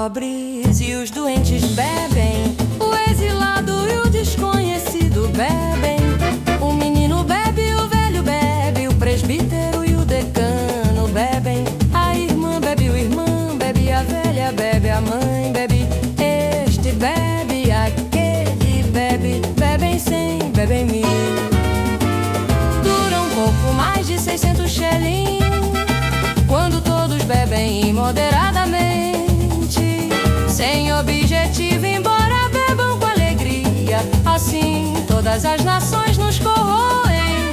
pobres e os doentes bebem. O exilado e o desconhecido bebem. O menino bebe, o velho bebe. O presbítero e o decano bebem. A irmã bebe, o irmão bebe. A velha bebe, a mãe bebe. Este bebe, aquele bebe. Bebem cem, bebem mil. Dura um pouco mais de 600 shillings. Quando todos bebem moderadamente, todas as nações nos corroem,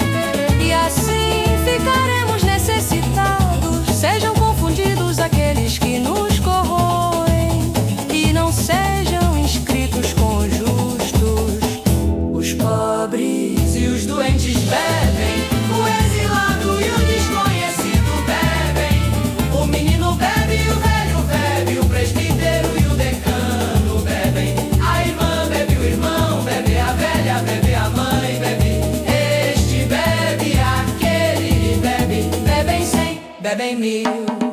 e assim ficaremos necessitados. Sejam confundidos aqueles que nos corroem, e não sejam inscritos com os justos. Os pobres e os doentes bebem, bebem mil.